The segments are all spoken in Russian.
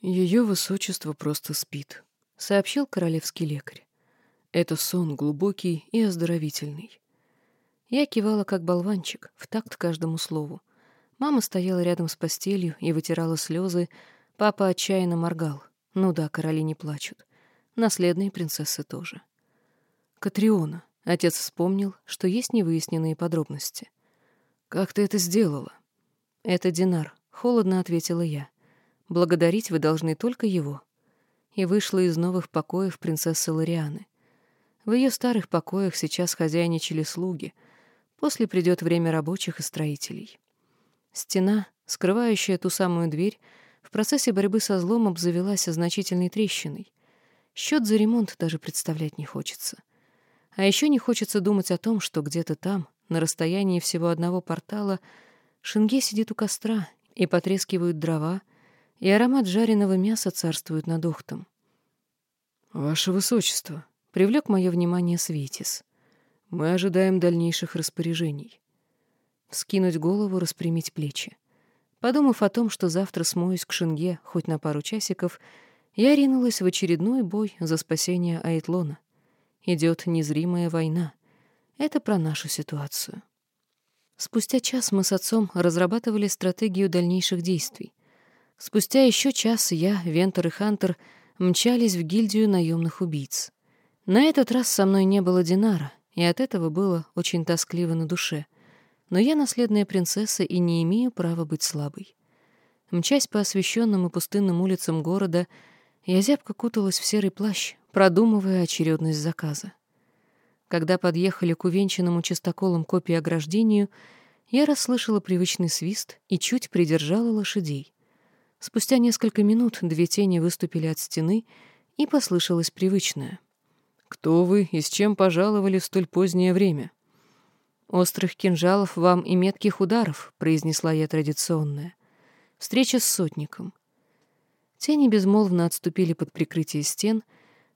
Ее высочество просто спит, сообщил королевский лекарь. Это сон глубокий и оздоровительный. Я кивала как болванчик, в такт каждому слову. Мама стояла рядом с постелью и вытирала слезы, папа отчаянно моргал. Ну да, короли не плачут. Наследные принцессы тоже. Катриона. Отец вспомнил, что есть невыясненные подробности. «Как ты это сделала?» «Это Динар», — холодно ответила я. «Благодарить вы должны только его». И вышла из новых покоев принцессы Лорианы. В ее старых покоях сейчас хозяйничали слуги. После придет время рабочих и строителей. Стена, скрывающая ту самую дверь, в процессе борьбы со злом обзавелась значительной трещиной. Счет за ремонт даже представлять не хочется. А еще не хочется думать о том, что где-то там, на расстоянии всего одного портала, Шинге сидит у костра, и потрескивают дрова, и аромат жареного мяса царствует над ухтом. «Ваше Высочество», — привлек мое внимание Светис, — «мы ожидаем дальнейших распоряжений». Скинуть голову, распрямить плечи. Подумав о том, что завтра смоюсь к Шинге хоть на пару часиков, я ринулась в очередной бой за спасение Айтлона. Идет незримая война. Это про нашу ситуацию. Спустя час мы с отцом разрабатывали стратегию дальнейших действий. Спустя еще час я, Вентер и Хантер мчались в гильдию наемных убийц. На этот раз со мной не было Динара, и от этого было очень тоскливо на душе. Но я наследная принцесса и не имею права быть слабой. Мчась по освещенным и пустынным улицам города, я зябко куталась в серый плащ, продумывая очередность заказа. Когда подъехали к увенчанному чистоколом копии ограждению, я расслышала привычный свист и чуть придержала лошадей. Спустя несколько минут две тени выступили от стены, и послышалось привычное. «Кто вы и с чем пожаловали в столь позднее время?» «Острых кинжалов вам и метких ударов», — произнесла я традиционная. «Встреча с сотником». Тени безмолвно отступили под прикрытие стен —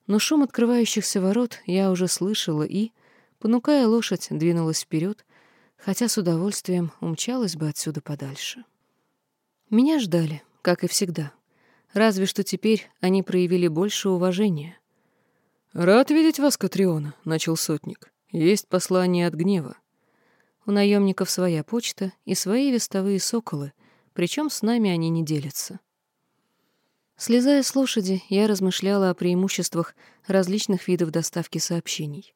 но шум открывающихся ворот я уже слышала и, понукая лошадь, двинулась вперед, хотя с удовольствием умчалась бы отсюда подальше. Меня ждали, как и всегда. Разве что теперь они проявили больше уважения. «Рад видеть вас, Катриона», — начал сотник. «Есть послание от гнева». У наемников своя почта и свои вестовые соколы, причем с нами они не делятся. Слезая с лошади, я размышляла о преимуществах различных видов доставки сообщений.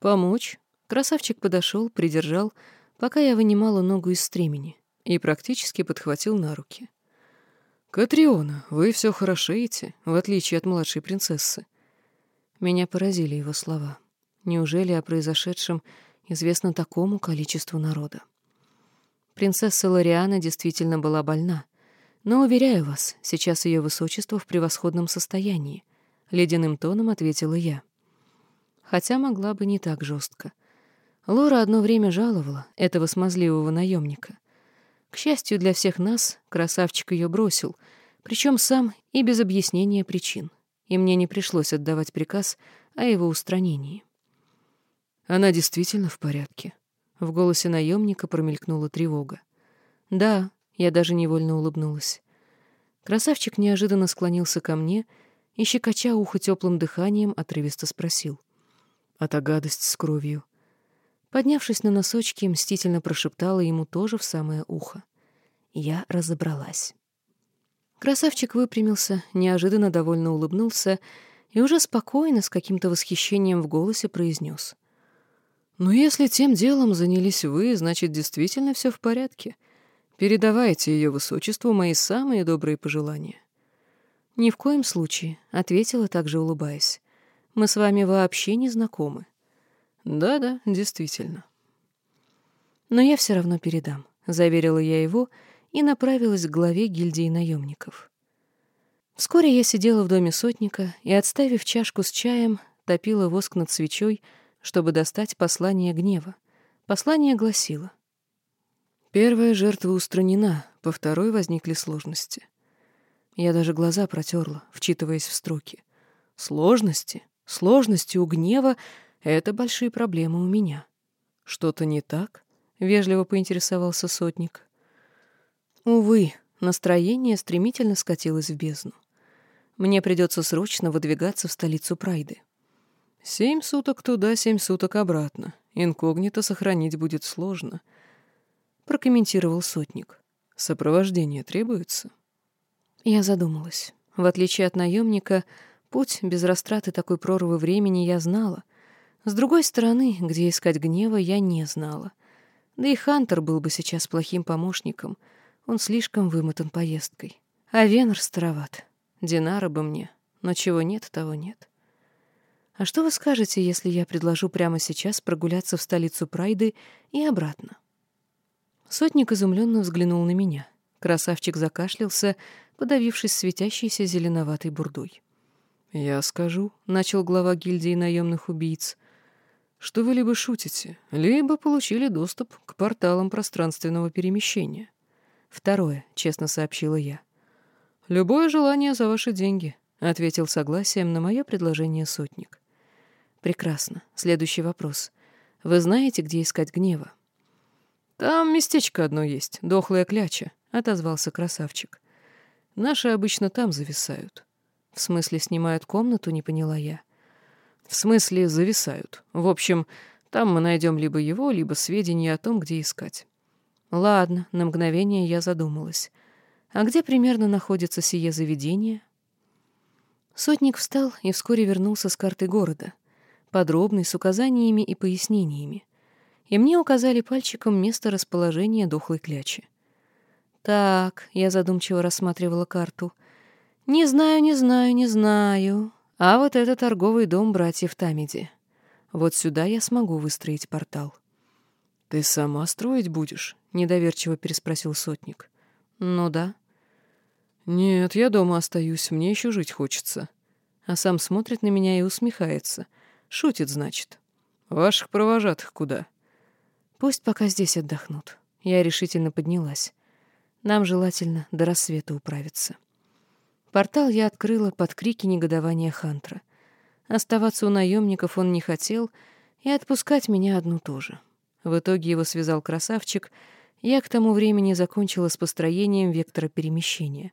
«Помочь?» Красавчик подошел, придержал, пока я вынимала ногу из стремени, и практически подхватил на руки. «Катриона, вы все хорошеете, в отличие от младшей принцессы». Меня поразили его слова. Неужели о произошедшем известно такому количеству народа? Принцесса Лориана действительно была больна — но, уверяю вас, сейчас ее высочество в превосходном состоянии, — ледяным тоном ответила я. Хотя могла бы не так жестко. Лора одно время жаловала этого смазливого наемника. К счастью для всех нас, красавчик ее бросил, причем сам и без объяснения причин, и мне не пришлось отдавать приказ о его устранении. Она действительно в порядке. В голосе наемника промелькнула тревога. Да, я даже невольно улыбнулась. Красавчик неожиданно склонился ко мне и, щекоча ухо теплым дыханием, отрывисто спросил. «А та гадость с кровью?» Поднявшись на носочки, мстительно прошептала ему тоже в самое ухо. Я разобралась. Красавчик выпрямился, неожиданно довольно улыбнулся и уже спокойно, с каким-то восхищением в голосе произнес. «Ну, если тем делом занялись вы, значит, действительно все в порядке. Передавайте ее высочеству мои самые добрые пожелания». «Ни в коем случае», — ответила также улыбаясь. «Мы с вами вообще не знакомы». «Да-да, действительно». «Но я все равно передам», — заверила я его и направилась к главе гильдии наемников. Вскоре я сидела в доме сотника и, отставив чашку с чаем, топила воск над свечой, чтобы достать послание гнева. Послание гласило Первая жертва устранена, по второй возникли сложности. Я даже глаза протерла, вчитываясь в строки. Сложности? Сложности у гнева — это большие проблемы у меня. Что-то не так? — вежливо поинтересовался сотник. Увы, Настроение стремительно скатилось в бездну. Мне придется срочно выдвигаться в столицу Прайды. Семь суток туда, семь суток обратно. Инкогнито сохранить будет сложно. Прокомментировал сотник. Сопровождение требуется? Я задумалась. В отличие от наемника, путь без растраты такой прорвы времени я знала. С другой стороны, где искать гнева, я не знала. Да и Хантер был бы сейчас плохим помощником. Он слишком вымотан поездкой. А Венер староват. Динара бы мне. Но чего нет, того нет. А что вы скажете, если я предложу прямо сейчас прогуляться в столицу Прайды и обратно? Сотник изумленно взглянул на меня. Красавчик закашлялся, подавившись светящейся зеленоватой бурдой. «Я скажу», — начал глава гильдии наемных убийц, «что вы либо шутите, либо получили доступ к порталам пространственного перемещения». «Второе», — честно сообщила я. «Любое желание за ваши деньги», — ответил согласием на мое предложение сотник. «Прекрасно. Следующий вопрос. Вы знаете, где искать гнева?» «Там местечко одно есть, дохлая кляча», — отозвался красавчик. «Наши обычно там зависают». «В смысле снимают комнату?» — не поняла я. «В смысле зависают. В общем, там мы найдем либо его, либо сведения о том, где искать». «Ладно», — на мгновение я задумалась. «А где примерно находится сие заведение?» Сотник встал и вскоре вернулся с картой города, подробной, с указаниями и пояснениями и мне указали пальчиком место расположения дохлой клячи. «Так», — я задумчиво рассматривала карту. «Не знаю, не знаю, не знаю. А вот это торговый дом братьев Тамиди. Вот сюда я смогу выстроить портал». «Ты сама строить будешь?» — недоверчиво переспросил сотник. «Ну да». «Нет, я дома остаюсь, мне еще жить хочется». А сам смотрит на меня и усмехается. Шутит, значит. «Ваших провожатых куда?» Пусть пока здесь отдохнут. Я решительно поднялась. Нам желательно до рассвета управиться. Портал я открыла под крики негодования Хантра. Оставаться у наемников он не хотел, и отпускать меня одну тоже. В итоге его связал красавчик, я к тому времени закончила с построением вектора перемещения,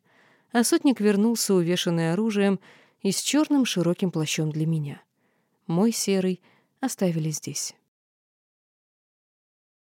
а сотник вернулся увешанный оружием и с черным широким плащом для меня. Мой серый оставили здесь.